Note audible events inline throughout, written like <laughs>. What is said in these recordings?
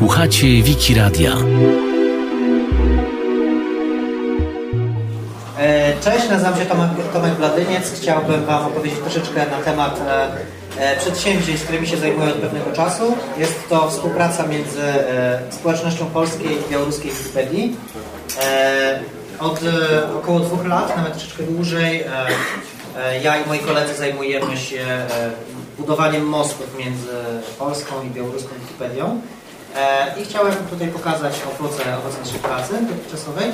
Słuchacie Wiki Radia. E, Cześć, nazywam się Tomek, Tomek Bladyniec. Chciałbym Wam opowiedzieć troszeczkę na temat e, e, przedsięwzięć, którymi się zajmuję od pewnego czasu. Jest to współpraca między społecznością polskiej i białoruskiej Wikipedii. Od około dwóch lat, nawet troszeczkę dłużej, ja i moi koledzy zajmujemy się budowaniem mostów między polską i białoruską Wikipedią. E, I chciałem tutaj pokazać owoce, owoce naszej pracy dotychczasowej.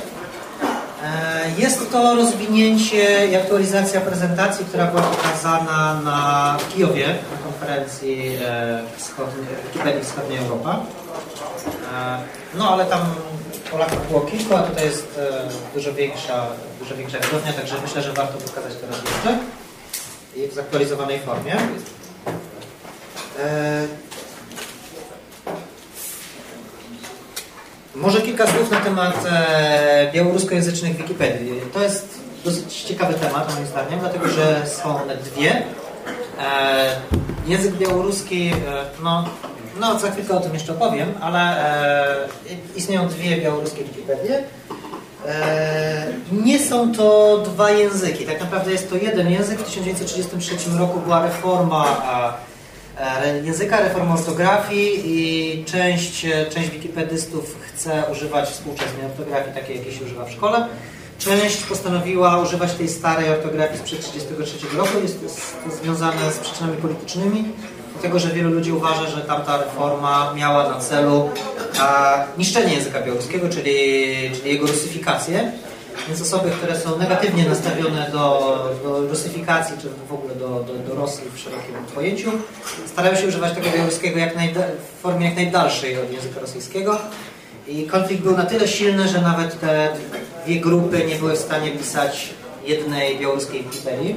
E, Jest to rozwinięcie i aktualizacja prezentacji, która była pokazana na w Kijowie na konferencji Wikipedii Wschodnia Europa. E, No ale tam Polaków było kilku, a tutaj jest dużo większa, dużo większa widownia, także myślę, że warto pokazać to raz jeszcze i w zaktualizowanej formie. Może kilka słów na temat e, białoruskojęzycznych Wikipedii. To jest dosyć ciekawy temat moim zdaniem, dlatego że są one dwie. E, język białoruski, e, no, no za chwilkę o tym jeszcze opowiem, ale e, istnieją dwie białoruskie Wikipedie. E, nie są to dwa języki, tak naprawdę jest to jeden język. W 1933 roku była reforma języka, reforma ortografii i część, e, część wikipedystów chce używać współczesnej ortografii, takiej jakiej się używa w szkole. Część postanowiła używać tej starej ortografii sprzed 1933 roku. Jest to związane z przyczynami politycznymi, dlatego że wielu ludzi uważa, że tamta reforma miała na celu a, niszczenie języka białoruskiego, czyli, czyli jego rusyfikację. Więc osoby, które są negatywnie nastawione do, do rusyfikacji, czy w ogóle do, do, do Rosji w szerokim pojęciu, starają się używać tego białoruskiego jak w formie jak najdalszej od języka rosyjskiego. I konflikt był na tyle silny, że nawet te dwie grupy nie były w stanie pisać jednej białoruskiej Wikipedii.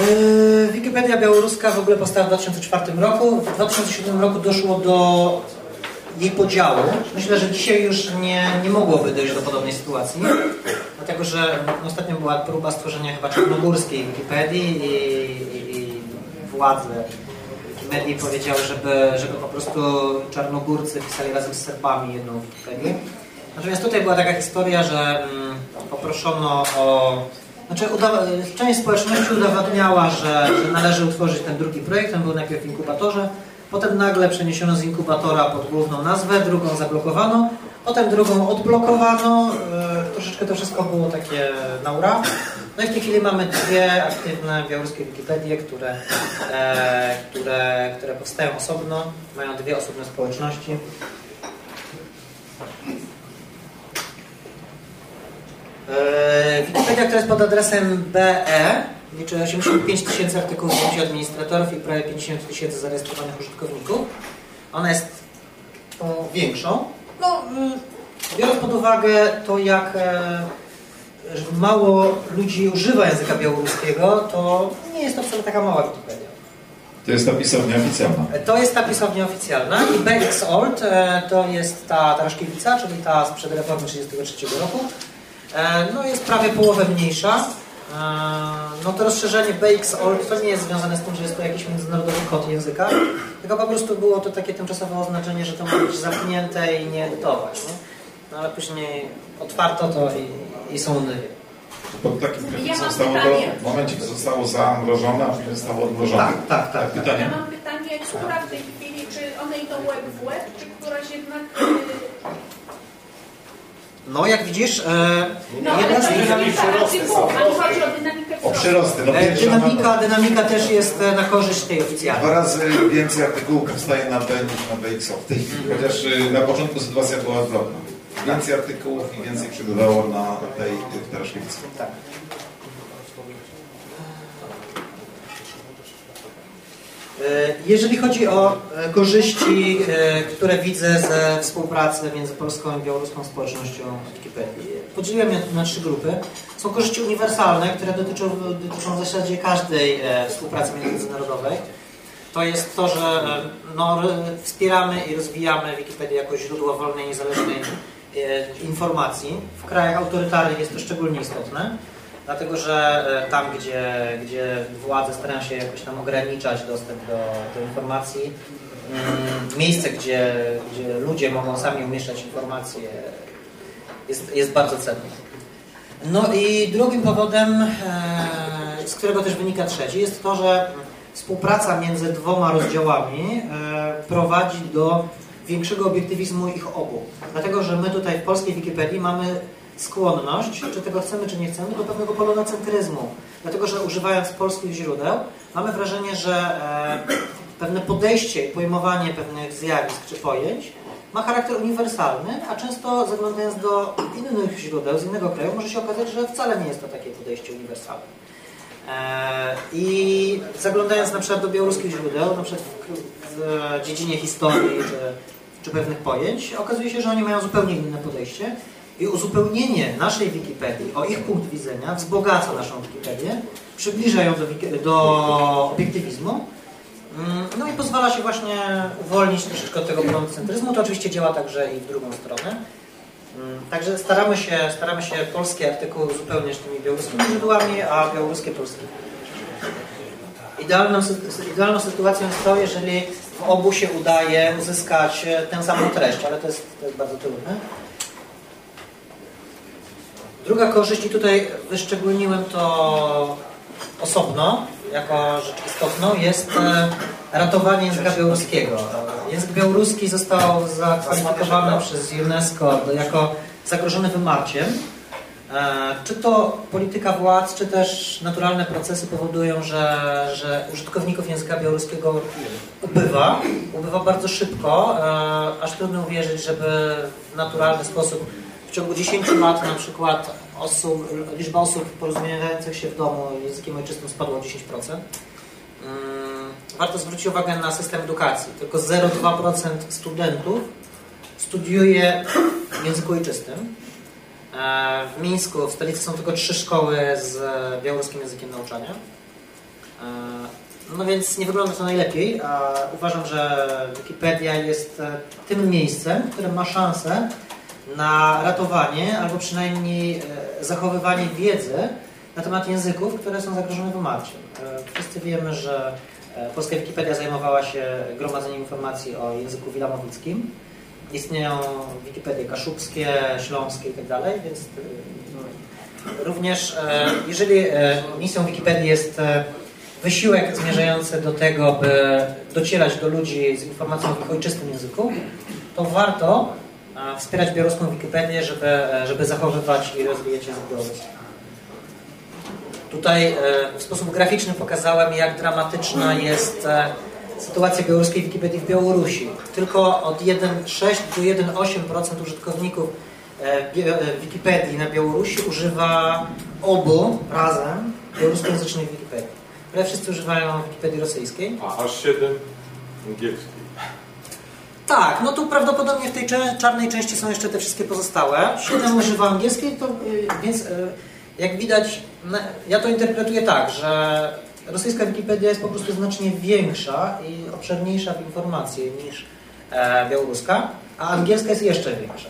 Yy, Wikipedia białoruska w ogóle powstała w 2004 roku. W 2007 roku doszło do jej podziału. Myślę, że dzisiaj już nie, nie mogłoby dojść do podobnej sytuacji, dlatego że ostatnio była próba stworzenia chyba czarnogórskiej Wikipedii i, i, i władze Wikimedii powiedziały, żeby, żeby po prostu czarnogórcy pisali razem z Serbami jedną Wikipedię. Natomiast tutaj była taka historia, że mm, poproszono o... Znaczy, część społeczności udowadniała, że, że należy utworzyć ten drugi projekt. On był najpierw w inkubatorze, potem nagle przeniesiono z inkubatora pod główną nazwę, drugą zablokowano, potem drugą odblokowano. E, troszeczkę to wszystko było takie na ura. No i w tej chwili mamy dwie aktywne białoruskie Wikipedie, które, e, które, które powstają osobno, mają dwie osobne społeczności. E, Wikipedia, która jest pod adresem BE, liczy 85 tysięcy artykułów zdjęć administratorów i prawie 50 tysięcy zarejestrowanych użytkowników. Ona jest tą większą. No, y, biorąc pod uwagę to, jak e, mało ludzi używa języka białoruskiego, to nie jest to wcale taka mała Wikipedia. To jest ta pisownia oficjalna. To jest ta pisownia oficjalna i BX Old e, to jest ta Taraszkiewica, czyli ta sprzed reformy 1933 roku. E, No jest prawie połowę mniejsza. E, No to rozszerzenie BX Old to nie jest związane z tym, że jest to jakiś międzynarodowy kod języka, tylko po prostu było to takie tymczasowe oznaczenie, że to ma być zamknięte i nie edytować. Nie? No ale później otwarto to i, i są. Pod takim Ja zostało to, w momencie, gdy zostało zamrożone, a później zostało odmrożone. Tak, tak, tak. Ja Pytanie? mam pytanie, która w tej chwili, czy one idą web w web, czy któraś jednak... No jak widzisz, e, No, jedna z chodzi o przyrosty. No, E, Dynamika, na- dynamika też jest e, na korzyść tej Dwa oficjalnej. razy więcej artykułów powstaje na B niż na BXO w tej chwili. Chociaż y, na początku sytuacja była odwrotna. Więcej artykułów i więcej przybywało na tej Taraszkiewicy. Tak. E, Jeżeli chodzi o e, korzyści, e, które widzę ze współpracy między polską i białoruską społecznością Wikipedii, podzieliłem je na trzy grupy. Są korzyści uniwersalne, które dotyczą, dotyczą w zasadzie każdej e, współpracy międzynarodowej. To jest to, że e, no, wspieramy i rozwijamy Wikipedię jako źródło wolnej, niezależnej e, informacji. W krajach autorytarnych jest to szczególnie istotne. Dlatego, że e, tam, gdzie, gdzie władze starają się jakoś tam ograniczać dostęp do, do informacji, mm, miejsce, gdzie, gdzie ludzie mogą sami umieszczać informacje, jest, jest bardzo cenne. No i drugim powodem, e, z którego też wynika trzeci, jest to, że współpraca między dwoma rozdziałami e, prowadzi do większego obiektywizmu ich obu. Dlatego, że my tutaj w polskiej Wikipedii mamy skłonność, czy tego chcemy, czy nie chcemy, do pewnego polonocentryzmu. Dlatego, że używając polskich źródeł, mamy wrażenie, że e, pewne podejście i pojmowanie pewnych zjawisk czy pojęć ma charakter uniwersalny, a często zaglądając do innych źródeł z innego kraju, może się okazać, że wcale nie jest to takie podejście uniwersalne. E, I zaglądając na przykład do białoruskich źródeł, na przykład w, dziedzinie historii czy, czy pewnych pojęć, okazuje się, że oni mają zupełnie inne podejście i uzupełnienie naszej Wikipedii o ich punkt widzenia wzbogaca naszą Wikipedię, przybliża ją do, do obiektywizmu, mm, no i pozwala się właśnie uwolnić troszeczkę od tego monocentryzmu. To oczywiście działa także i w drugą stronę. Mm, także staramy się, staramy się polskie artykuły uzupełniać tymi białoruskimi źródłami, a białoruskie polskimi. Idealną, idealną sytuacją jest to, jeżeli w obu się udaje uzyskać tę samą treść, ale to jest, to jest bardzo trudne. Druga korzyść, i tutaj wyszczególniłem to osobno, jako rzecz istotną, jest e, ratowanie języka białoruskiego. Język białoruski został zakwalifikowany przez UNESCO jako zagrożony wymarciem. E, czy to polityka władz, czy też naturalne procesy powodują, że, że użytkowników języka białoruskiego ubywa, ubywa bardzo szybko, e, aż trudno uwierzyć, żeby w naturalny sposób w ciągu 10 lat na przykład osób, liczba osób porozumiewania się w domu językiem ojczystym spadła o 10%. Mm, warto zwrócić uwagę na system edukacji. Tylko 0,2% studentów studiuje w języku ojczystym. E, w Mińsku, w stolicy są tylko trzy szkoły z białoruskim językiem nauczania. E, no więc nie wygląda to najlepiej, a uważam, że Wikipedia jest e, tym miejscem, które ma szansę na ratowanie albo przynajmniej e, zachowywanie wiedzy na temat języków, które są zagrożone wymarciem. E, wszyscy wiemy, że e, polska Wikipedia zajmowała się gromadzeniem informacji o języku wilamowickim. Istnieją Wikipedie kaszubskie, śląskie itd., tak więc również jeżeli misją Wikipedii jest wysiłek zmierzający do tego, by docierać do ludzi z informacją w ich ojczystym języku, to warto wspierać białoruską Wikipedię, żeby, żeby zachowywać i rozwijać język białoruski. Tutaj e, w sposób graficzny pokazałem, jak dramatyczna jest e, sytuacja białoruskiej Wikipedii w Białorusi. Tylko od 1,6 do 1,8% użytkowników e, Wikipedii na Białorusi używa obu razem białoruskojęzycznych Wikipedii. Ale wszyscy używają Wikipedii rosyjskiej. A aż 7 angielskiej. Tak, no tu prawdopodobnie w tej czarnej części są jeszcze te wszystkie pozostałe. Siedem używa angielskiej, to, y, więc y, jak widać, ja to interpretuję tak, że rosyjska Wikipedia jest po prostu znacznie większa i obszerniejsza w informacje niż e, białoruska, a angielska jest jeszcze większa.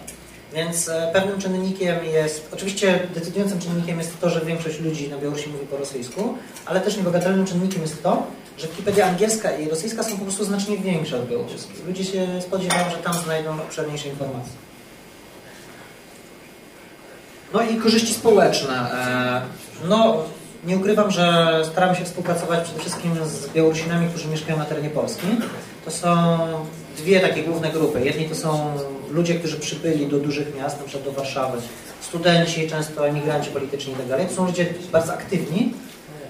Więc e, pewnym czynnikiem jest, oczywiście decydującym czynnikiem jest to, że większość ludzi na Białorusi mówi po rosyjsku, ale też niebagatelnym czynnikiem jest to, że Wikipedia angielska i rosyjska są po prostu znacznie większe od białoruskiej. Ludzie się spodziewają, że tam znajdą obszerniejsze informacje. No i korzyści społeczne. E, no, nie ukrywam, że staramy się współpracować przede wszystkim z Białorusinami, którzy mieszkają na terenie Polski. To są dwie takie główne grupy. Jedni to są ludzie, którzy przybyli do dużych miast, przykład do Warszawy, studenci, często emigranci polityczni itd. Tak to są ludzie bardzo aktywni,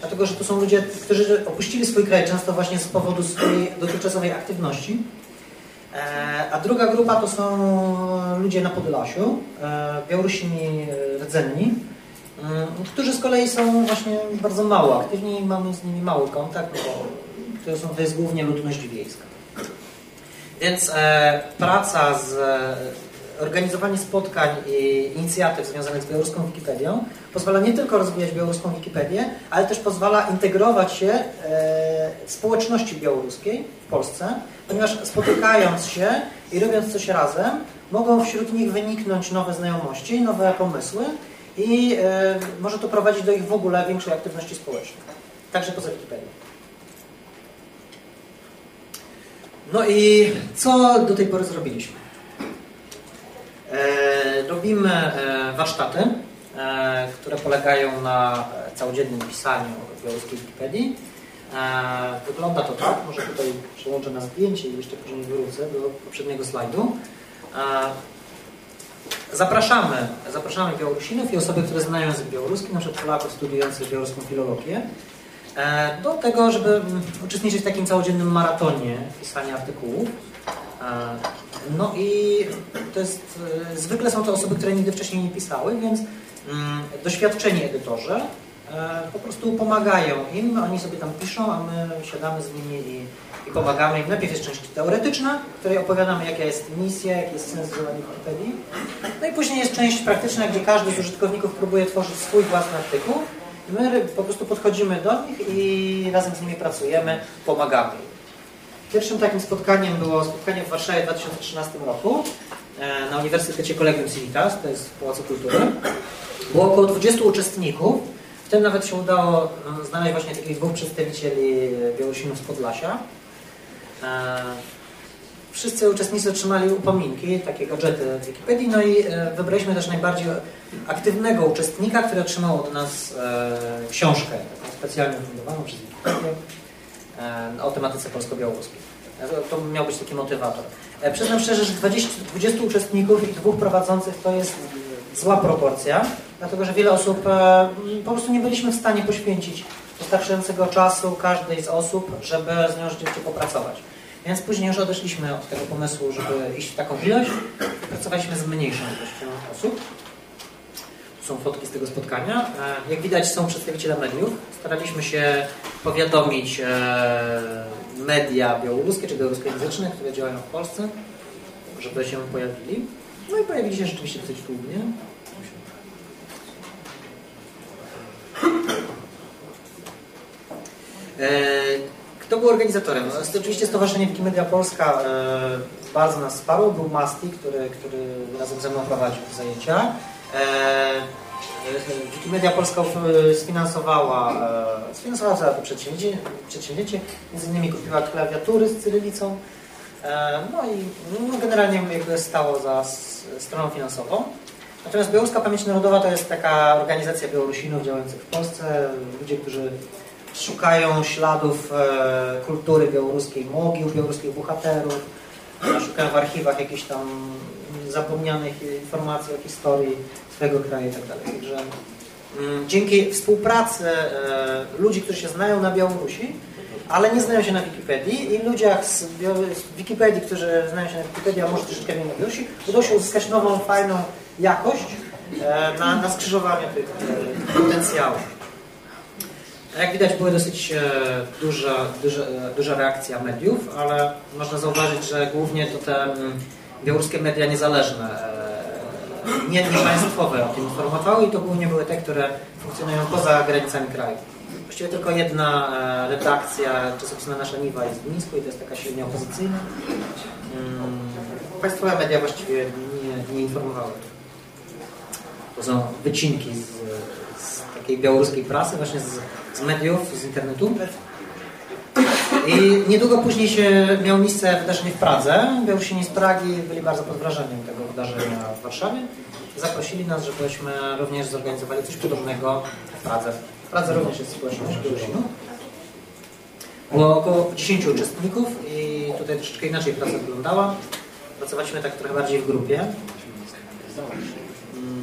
dlatego że to są ludzie, którzy opuścili swój kraj często właśnie z powodu swojej dotychczasowej aktywności. E, a druga grupa to są ludzie na Podlasiu, e, Białorusini rdzenni, mm, którzy z kolei są właśnie bardzo mało aktywni i mamy z nimi mały kontakt, bo to, są, to jest głównie ludność wiejska. Więc e, praca z organizowanie spotkań i inicjatyw związanych z białoruską Wikipedią pozwala nie tylko rozwijać białoruską Wikipedię, ale też pozwala integrować się e, w społeczności białoruskiej w Polsce, ponieważ spotykając się i robiąc coś razem, mogą wśród nich wyniknąć nowe znajomości, nowe pomysły i e, może to prowadzić do ich w ogóle większej aktywności społecznej, także poza Wikipedią. No i co do tej pory zrobiliśmy? E, robimy warsztaty, które polegają na całodziennym pisaniu białoruskiej Wikipedii. E, wygląda to tak, może tutaj przełączę na zdjęcie i jeszcze później wrócę do poprzedniego slajdu. E, zapraszamy, zapraszamy Białorusinów i osoby, które znają język białoruski, na przykład Polaków studiujących białoruską filologię, e, do tego, żeby mm, uczestniczyć w takim całodziennym maratonie pisania artykułów. E, No i to jest, e, zwykle są to osoby, które nigdy wcześniej nie pisały, więc doświadczeni edytorzy e, po prostu pomagają im, oni sobie tam piszą, a my siadamy z nimi i, i pomagamy im. Najpierw jest część teoretyczna, w której opowiadamy jaka jest misja, jaki jest sens działania Wikipedii. No i później jest część praktyczna, gdzie każdy z użytkowników próbuje tworzyć swój własny artykuł. My po prostu podchodzimy do nich i razem z nimi pracujemy, pomagamy im. Pierwszym takim spotkaniem było spotkanie w Warszawie w 2013 roku e, na Uniwersytecie Collegium Civitas, to jest w Pałacu Kultury. Było około 20 uczestników, w tym nawet się udało e, znaleźć właśnie takich dwóch przedstawicieli Białorusinów z Podlasia. E, Wszyscy uczestnicy otrzymali upominki, takie gadżety w Wikipedii, no i e, wybraliśmy też najbardziej aktywnego uczestnika, który otrzymał od nas e, książkę taką specjalnie fundowaną przez Wikipedię e, o tematyce polsko-białoruskiej. E, To miał być taki motywator. E, Przyznam szczerze, że 20, 20 uczestników i dwóch prowadzących to jest zła proporcja, dlatego że wiele osób e, po prostu nie byliśmy w stanie poświęcić wystarczającego czasu każdej z osób, żeby z nią rzeczywiście popracować. Więc później już odeszliśmy od tego pomysłu, żeby iść w taką ilość. Pracowaliśmy z mniejszą ilością osób. Tu są fotki z tego spotkania. E, Jak widać są przedstawiciele mediów. Staraliśmy się powiadomić e, media białoruskie czy białoruskojęzyczne, które działają w Polsce, żeby się pojawili. No i pojawili się rzeczywiście dosyć tłumnie. E, Kto był organizatorem? No, oczywiście Stowarzyszenie Wikimedia Polska e, bardzo nas wsparło. Był Masti, który, który razem ze mną prowadził zajęcia. E, Wikimedia Polska sfinansowała, sfinansowała całe to przedsięwzięcie, przedsięwzięcie. Między innymi kupiła klawiatury z cyrylicą. E, No i no, generalnie jakby stało za stroną finansową. Natomiast Białoruska Pamięć Narodowa to jest taka organizacja Białorusinów działających w Polsce. Ludzie, którzy szukają śladów e, kultury białoruskiej, mogił białoruskich bohaterów, szukają w archiwach jakichś tam zapomnianych informacji o historii swojego kraju itd. Także mm, dzięki współpracy e, ludzi, którzy się znają na Białorusi, ale nie znają się na Wikipedii i ludziach z, z Wikipedii, którzy znają się na Wikipedii, a może troszeczkę mniej Białorusi, udało się uzyskać nową, fajną jakość e, na, na tych e, potencjałów. Jak widać była dosyć e, duża, duża, e, duża reakcja mediów, ale można zauważyć, że głównie to te mm, białoruskie media niezależne, e, nie, nie państwowe o tym informowały i to głównie były te, które funkcjonują poza granicami kraju. Właściwie tylko jedna e, redakcja czasopisma Nasza Niwa jest w Mińsku i to jest taka silnie opozycyjna. Mm, Państwowe media właściwie nie, nie informowały. To są wycinki z, z takiej białoruskiej prasy, właśnie z, z mediów, z internetu. I niedługo później się miało miejsce wydarzenie w Pradze. Białorusini z Pragi byli bardzo pod wrażeniem tego wydarzenia w Warszawie. Zaprosili nas, żebyśmy również zorganizowali coś podobnego w Pradze. W Pradze również jest społeczność Białorusinów. Było około 10 uczestników i tutaj troszeczkę inaczej praca wyglądała. Pracowaliśmy tak trochę bardziej w grupie. Mm,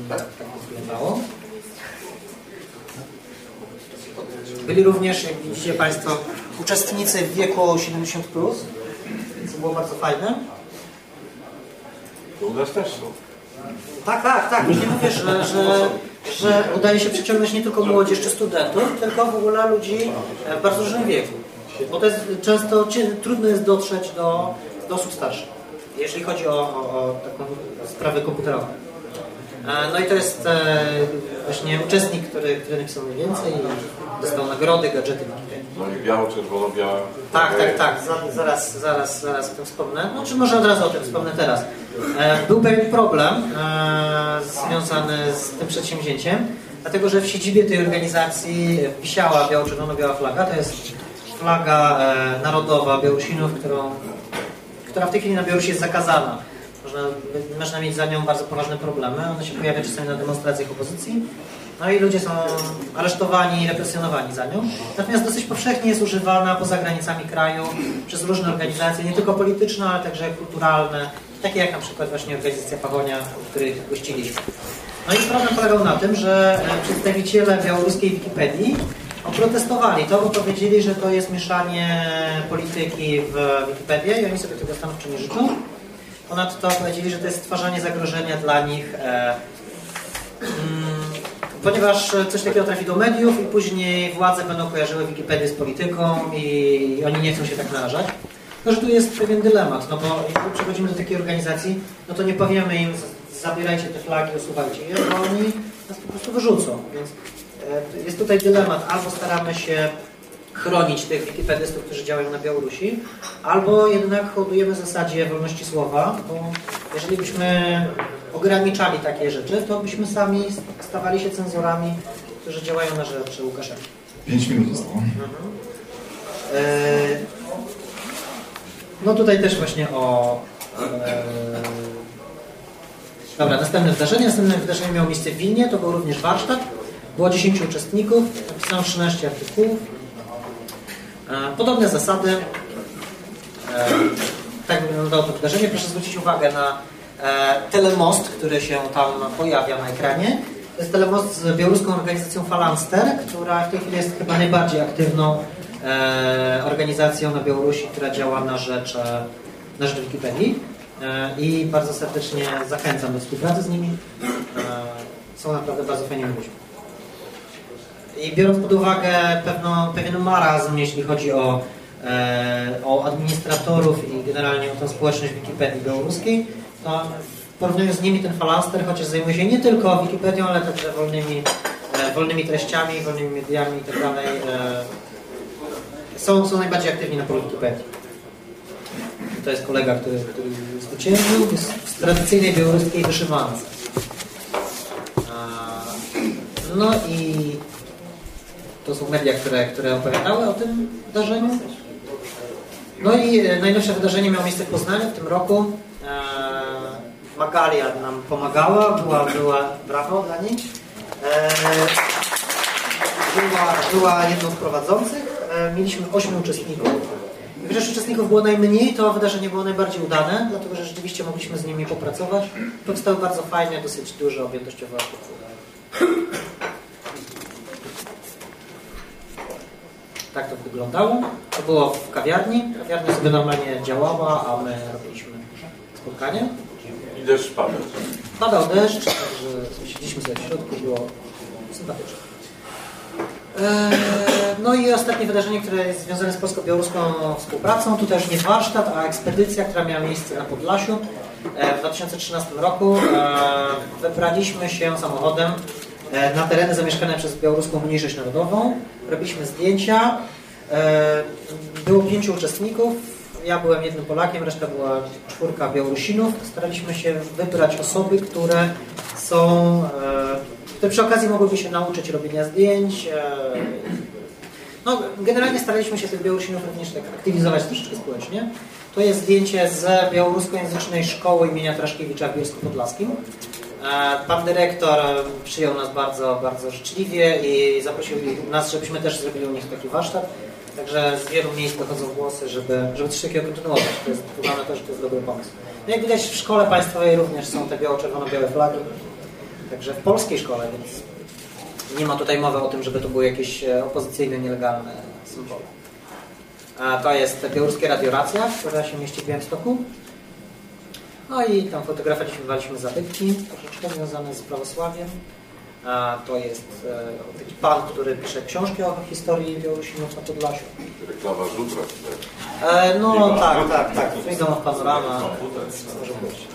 Tak to wyglądało. Byli również, jak widzicie Państwo, uczestnicy w wieku 70+, plus, co było bardzo fajne. U nas też są. Tak, tak, tak. Nie mówię, że, że, że udaje się przyciągnąć nie tylko młodzież czy studentów, tylko w ogóle ludzi w bardzo różnym wieku. Bo to jest często trudno jest dotrzeć do, do osób starszych, jeśli chodzi o, o, o taką sprawę komputerową. E, No i to jest e, właśnie uczestnik, który, który napisał najwięcej i dostał nagrody, gadżety. No i biało, czerwono, białe. Tak, tak, tak. Za- Zaraz, zaraz, zaraz o tym wspomnę. No, czy może od razu o tym wspomnę teraz. E, Był pewien problem e, związany z tym przedsięwzięciem, dlatego że w siedzibie tej organizacji wisiała biało-czerwono-biała flaga. To jest flaga e, narodowa Białorusinów, którą która w tej chwili na Białorusi jest zakazana. Można, można mieć za nią bardzo poważne problemy. Ona się pojawia czasami na demonstracjach opozycji. No i ludzie są aresztowani represjonowani za nią. Natomiast dosyć powszechnie jest używana poza granicami kraju przez różne organizacje, nie tylko polityczne, ale także kulturalne, takie jak na przykład właśnie organizacja Pachonia, w której gościliśmy. No i problem polegał na tym, że e, przedstawiciele białoruskiej Wikipedii oprotestowali to, bo powiedzieli, że to jest mieszanie polityki w Wikipedię i oni sobie tego stanowczo nie życzą. Ponadto powiedzieli, że to jest stwarzanie zagrożenia dla nich, e, mm, ponieważ coś takiego trafi do mediów i później władze będą kojarzyły Wikipedię z polityką i oni nie chcą się tak narażać. Tylko, że tu jest pewien dylemat, no bo jak przechodzimy do takiej organizacji, no to nie powiemy im zabierajcie te flagi, usuwajcie je, bo oni nas po prostu wyrzucą. Więc e, jest tutaj dylemat, albo staramy się chronić tych wikipedystów, którzy działają na Białorusi, albo jednak hołdujemy zasadzie wolności słowa, bo jeżeli byśmy ograniczali takie rzeczy, to byśmy sami stawali się cenzorami, którzy działają na rzecz Łukaszenki. 5 minut zostało. E, No tutaj też właśnie o... e, Dobra, następne wydarzenie. Następne wydarzenie miało miejsce w Wilnie, to był również warsztat. Było 10 uczestników, napisano 13 artykułów. E, Podobne zasady. Tak wyglądało to wydarzenie. Proszę zwrócić uwagę na e, telemost, który się tam pojawia na ekranie. To jest telemost z białoruską organizacją Falanster, która w tej chwili jest chyba najbardziej aktywną e, organizacją na Białorusi, która działa na rzecz, e, na rzecz Wikipedii. E, I bardzo serdecznie zachęcam do współpracy z nimi. E, są naprawdę bardzo fajnymi ludźmi. I biorąc pod uwagę pewno, pewien marazm, jeśli chodzi o, o administratorów i generalnie o tę społeczność Wikipedii białoruskiej, to w porównaniu z nimi ten Falanster, chociaż zajmuje się nie tylko Wikipedią, ale także wolnymi, e, wolnymi treściami, wolnymi mediami itd. E, są, są najbardziej aktywni na polu Wikipedii. To jest kolega, który, który zwyciężył jest w tradycyjnej białoruskiej wyszywance. No i to są media, które, które opowiadały o tym wydarzeniu. No i e, najnowsze wydarzenie miało miejsce w Poznaniu w tym roku. E, Magalia nam pomagała, była, była brawo dla niej. E, była, była jedną z prowadzących. Mieliśmy 8 uczestników. I uczestników było najmniej, to wydarzenie było najbardziej udane, dlatego że rzeczywiście mogliśmy z nimi popracować. Powstały bardzo fajne, dosyć duże, objętościowe artykuły. Tak to wyglądało. To było w kawiarni. Kawiarnia sobie normalnie działała, a my robiliśmy spotkanie. I deszcz pada. Padał deszcz, także siedzieliśmy sobie w środku, było sympatycznie. Eee, No i ostatnie wydarzenie, które jest związane z polsko-białoruską współpracą, to też nie warsztat, a ekspedycja, która miała miejsce na Podlasiu e, w 2013 roku. E, Wybraliśmy się samochodem e, na tereny zamieszkane przez białoruską mniejszość narodową. Robiliśmy zdjęcia. E, Było pięciu uczestników. Ja byłem jednym Polakiem, reszta była czwórka Białorusinów. Staraliśmy się wybrać osoby, które są, e, które przy okazji mogłyby się nauczyć robienia zdjęć. e, No, generalnie staraliśmy się tych Białorusinów również tak aktywizować troszeczkę społecznie. To jest zdjęcie z białoruskojęzycznej szkoły imienia Traszkiewicza w Bielsku Podlaskim. E, Pan dyrektor e, przyjął nas bardzo, bardzo życzliwie i zaprosił nas, żebyśmy też zrobili u nich taki warsztat. Także z wielu miejsc dochodzą głosy, żeby, żeby coś takiego kontynuować. To jest uważam też, że to jest dobry pomysł. No jak widać w szkole państwowej również są te biało-czerwono-białe flagi. Także w polskiej szkole, więc nie ma tutaj mowy o tym, żeby to były jakieś opozycyjne, nielegalne symbole. A to jest białoruskie Radio Racja, która się mieści w Białymstoku. No i tam wywaliśmy zabytki, troszeczkę związane z prawosławiem. To jest e, taki pan, który pisze książki o historii Białorusinów na Podlasiu. Reklama żutra. E, no tak, tak, tak. Freedom of Panorama. Może być.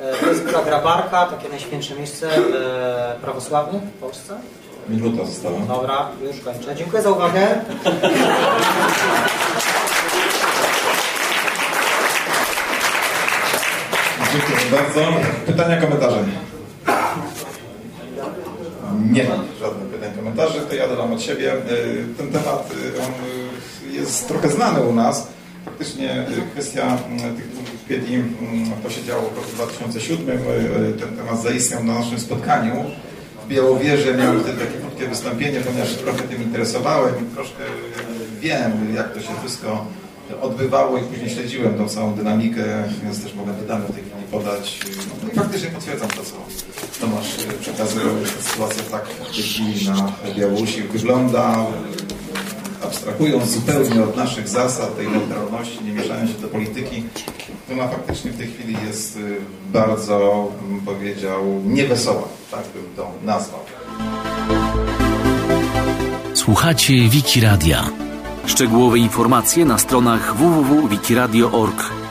E, to jest Góra Grabarka, takie najświętsze miejsce prawosławne w Polsce. Minuta została. Dobra, już kończę. Dziękuję za uwagę. <laughs> Dziękuję bardzo. Pytania, komentarze? Nie żadnych pytań, komentarzy, to ja dodam od siebie. Y, Ten temat y, y, jest trochę znany u nas. faktycznie kwestia tych Wikipedii, mm, to się działo w roku 2007, ten temat zaistniał na naszym spotkaniu. W Białowieży miałem wtedy takie krótkie wystąpienie, ponieważ trochę tym interesowałem i troszkę wiem, jak to się wszystko odbywało i później śledziłem tą całą dynamikę, więc też mogę te dane w tej podać. No i faktycznie potwierdzam to, co Tomasz przekazywał, że ta sytuacja tak w tej chwili na Białorusi wygląda. Abstrahując zupełnie od naszych zasad, tej neutralności, nie mieszając się do polityki, ona faktycznie w tej chwili jest y, bardzo, bym powiedział, niewesoła, tak bym to nazwał. Słuchacie Wiki Radia. Szczegółowe informacje na stronach www.wikiradio.org.